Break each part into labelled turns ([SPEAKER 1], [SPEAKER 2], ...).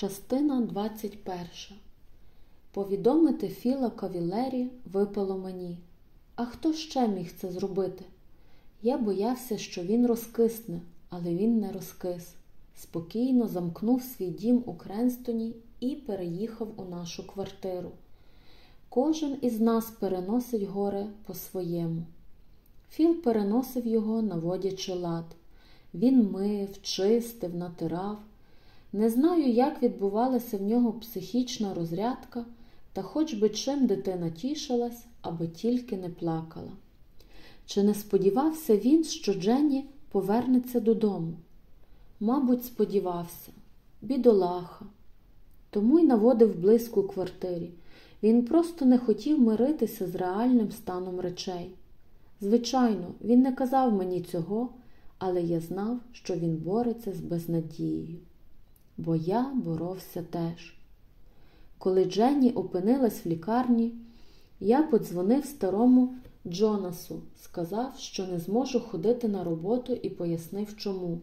[SPEAKER 1] Частина 21. Повідомити Філа Кавілері випало мені. А хто ще міг це зробити? Я боявся, що він розкисне, але він не розкис. Спокійно замкнув свій дім у Кренстоні і переїхав у нашу квартиру. Кожен із нас переносить горе по-своєму. Філ переносив його, наводячи лад. Він мив, чистив, натирав. Не знаю, як відбувалася в нього психічна розрядка, та хоч би чим дитина тішилась, аби тільки не плакала. Чи не сподівався він, що Дженні повернеться додому? Мабуть, сподівався, бідолаха. Тому й наводив близько у квартирі. Він просто не хотів миритися з реальним станом речей. Звичайно, він не казав мені цього, але я знав, що він бореться з безнадією бо я боровся теж. Коли Дженні опинилась в лікарні, я подзвонив старому Джонасу, сказав, що не зможу ходити на роботу і пояснив чому.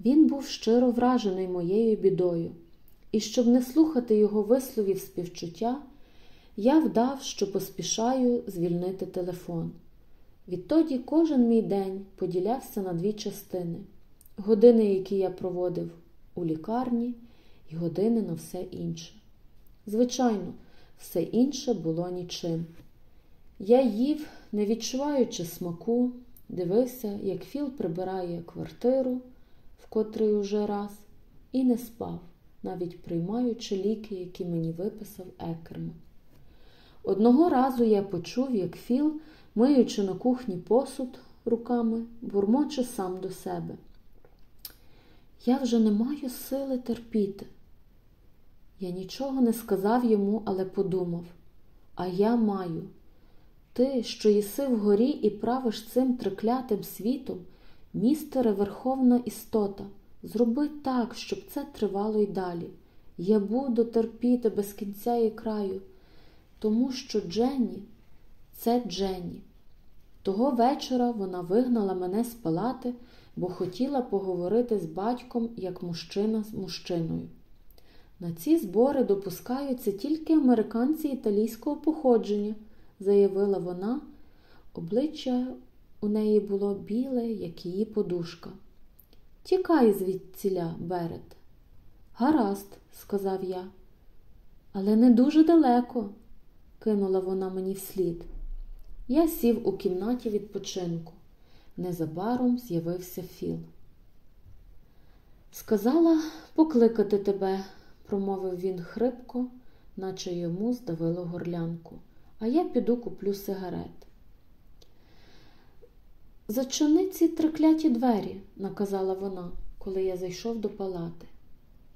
[SPEAKER 1] Він був щиро вражений моєю бідою, і щоб не слухати його висловів співчуття, я вдав, що поспішаю звільнити телефон. Відтоді кожен мій день поділявся на дві частини години, які я проводив у лікарні і години на все інше. Звичайно, все інше було нічим. Я їв, не відчуваючи смаку, дивився, як Філ прибирає квартиру, в котрий уже раз, і не спав, навіть приймаючи ліки, які мені виписав Екерман. Одного разу я почув, як Філ, миючи на кухні посуд руками, бурмоче сам до себе. Я вже не маю сили терпіти. Я нічого не сказав йому, але подумав, а я маю. Ти, що єси вгорі і правиш цим триклятим світом, містере Верховна істота, зроби так, щоб це тривало й далі. Я буду терпіти без кінця і краю, тому що Дженні це Дженні. Того вечора вона вигнала мене з палати бо хотіла поговорити з батьком як мужчина з мужчиною. На ці збори допускаються тільки американці італійського походження, заявила вона. Обличчя у неї було біле, як її подушка. Тікай звідціля, Берет. Гаразд, сказав я. Але не дуже далеко, кинула вона мені вслід. Я сів у кімнаті відпочинку. Незабаром з'явився Філ. Сказала покликати тебе, промовив він хрипко, наче йому здавило горлянку, а я піду куплю сигарет. Зачини ці трикляті двері, наказала вона, коли я зайшов до палати.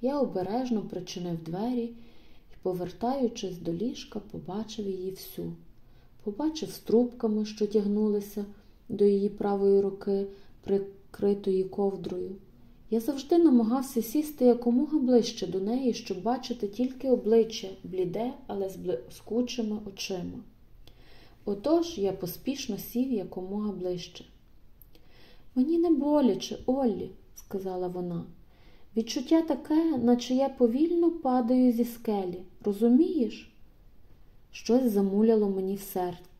[SPEAKER 1] Я обережно причинив двері і, повертаючись до ліжка, побачив її всю. Побачив струбками, що тягнулися до її правої руки, прикритої ковдрою. Я завжди намагався сісти якомога ближче до неї, щоб бачити тільки обличчя, бліде, але з блискучими очима. Отож я поспішно сів якомога ближче. Мені не боляче, Оллі, сказала вона. Відчуття таке, наче я повільно падаю зі скелі. Розумієш? Щось замуляло мені в серці.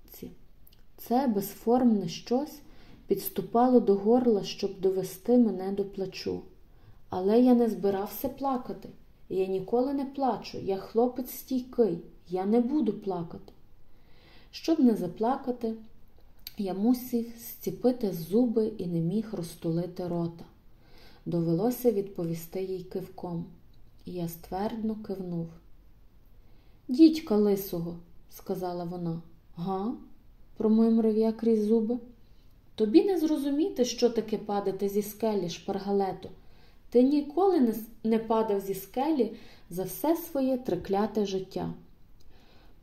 [SPEAKER 1] Це безформне щось підступало до горла, щоб довести мене до плачу. Але я не збирався плакати. Я ніколи не плачу. Я хлопець стійкий, я не буду плакати. Щоб не заплакати, я мусив зціпити зуби і не міг розтулити рота. Довелося відповісти їй кивком, і я ствердно кивнув. Дідька лисого, сказала вона, га? Промимрив я крізь зуби. Тобі не зрозуміти, що таке падати зі скелі, шпаргалето. Ти ніколи не, не падав зі скелі за все своє трикляте життя.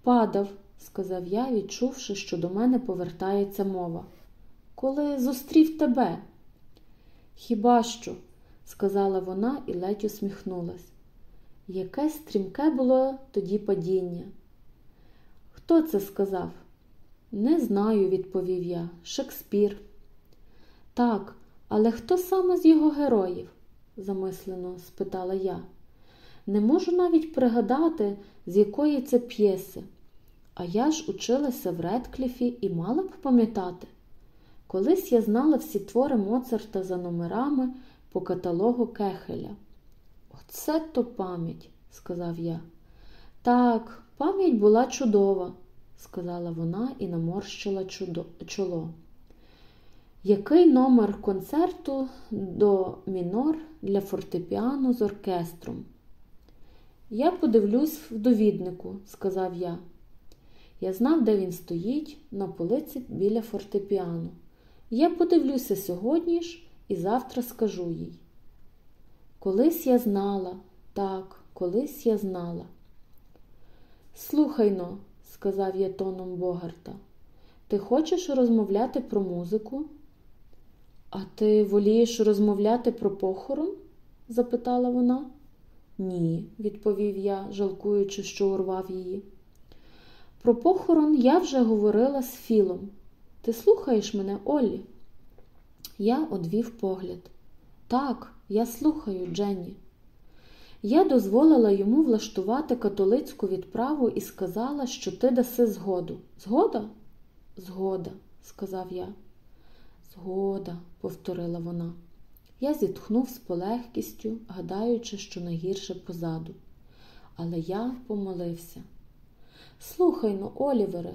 [SPEAKER 1] Падав, сказав я, відчувши, що до мене повертається мова. Коли зустрів тебе. Хіба що, сказала вона і ледь усміхнулась. Яке стрімке було тоді падіння. Хто це сказав? Не знаю, відповів я. Шекспір. Так, але хто саме з його героїв? замислено спитала я. Не можу навіть пригадати, з якої це п'єси. А я ж училася в Редкліфі і мала б пам'ятати. Колись я знала всі твори Моцарта за номерами по каталогу Кехеля. Оце то пам'ять, сказав я. Так, пам'ять була чудова, сказала вона і наморщила чоло. Який номер концерту до мінор для фортепіано з оркестром? Я подивлюсь в довіднику, сказав я. Я знав, де він стоїть, на полиці біля фортепіано. Я подивлюся сьогодні ж і завтра скажу їй. Колись я знала, так, колись я знала. Слухайно, сказав я тоном Богарта, ти хочеш розмовляти про музику? А ти волієш розмовляти про похорон? запитала вона. Ні, відповів я, жалкуючи, що урвав її. Про похорон я вже говорила з Філом. Ти слухаєш мене, Олі? Я одвів погляд. Так, я слухаю, Дженні. Я дозволила йому влаштувати католицьку відправу і сказала, що ти даси згоду. Згода? Згода, сказав я. Згода, повторила вона. Я зітхнув з полегкістю, гадаючи, що найгірше позаду. Але я помолився. Слухай ну, Олівере,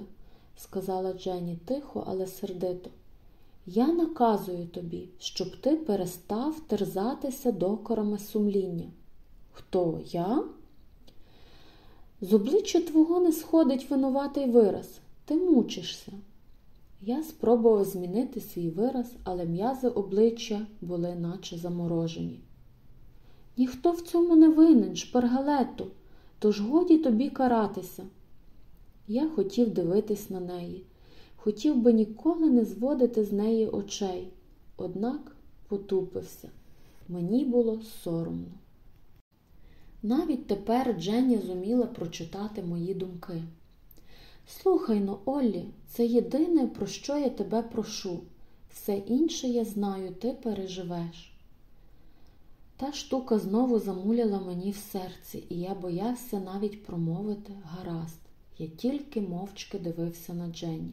[SPEAKER 1] сказала Дженні тихо, але сердито. Я наказую тобі, щоб ти перестав терзатися докорами сумління. Хто я? З обличчя твого не сходить винуватий вираз. Ти мучишся. Я спробував змінити свій вираз, але м'язи обличчя були наче заморожені. Ніхто в цьому не винен, шпаргалету, тож годі тобі каратися. Я хотів дивитись на неї, хотів би ніколи не зводити з неї очей, однак потупився. Мені було соромно. Навіть тепер Дженні зуміла прочитати мої думки. Слухай но, Оллі, це єдине, про що я тебе прошу. Все інше я знаю, ти переживеш. Та штука знову замуляла мені в серці, і я боявся навіть промовити гаразд. Я тільки мовчки дивився на Дженні.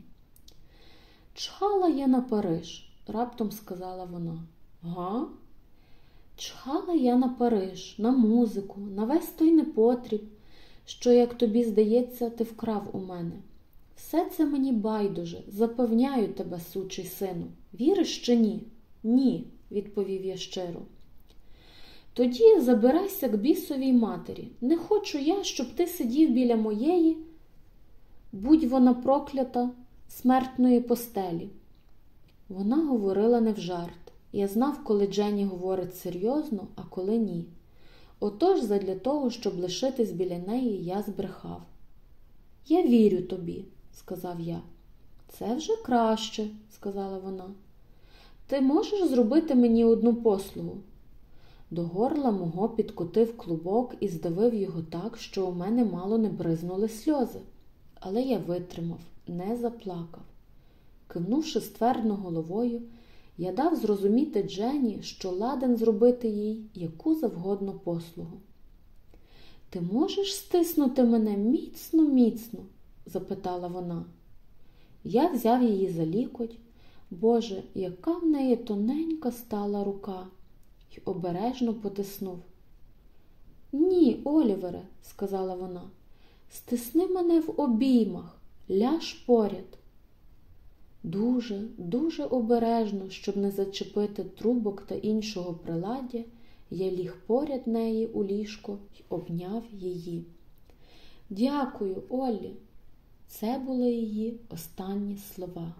[SPEAKER 1] Чхала я на Париж, раптом сказала вона. Га? Чхала я на Париж, на музику, на весь той непотріб, що, як тобі здається, ти вкрав у мене. Все це мені байдуже, запевняю тебе, сучий сину. Віриш чи ні? Ні, відповів я щиро. Тоді забирайся к бісовій матері. Не хочу я, щоб ти сидів біля моєї, будь вона проклята, смертної постелі. Вона говорила не в жарт. Я знав, коли Дженні говорить серйозно, а коли ні. Отож, задля того, щоб лишитись біля неї, я збрехав. Я вірю тобі, сказав я. Це вже краще, сказала вона. Ти можеш зробити мені одну послугу? До горла мого підкотив клубок і здавив його так, що у мене мало не бризнули сльози. Але я витримав, не заплакав. Кивнувши ствердно головою, я дав зрозуміти Джені, що ладен зробити їй яку завгодно послугу. Ти можеш стиснути мене міцно, міцно? запитала вона. Я взяв її за лікоть. Боже, яка в неї тоненька стала рука, й обережно потиснув. Ні, Олівере, сказала вона, стисни мене в обіймах, ляж поряд. Дуже, дуже обережно, щоб не зачепити трубок та іншого приладдя, я ліг поряд неї у ліжко й обняв її. Дякую, Олі. Це були її останні слова.